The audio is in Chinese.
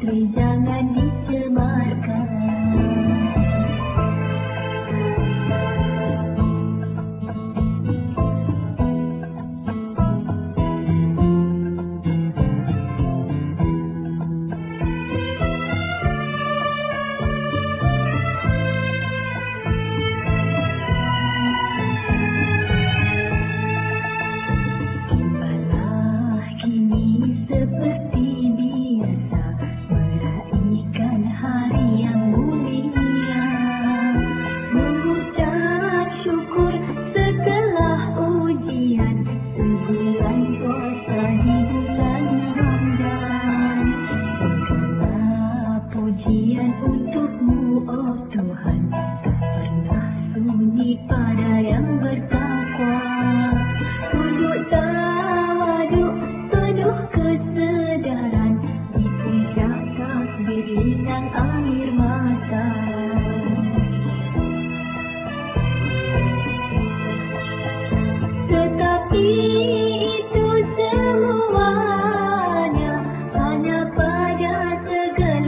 回家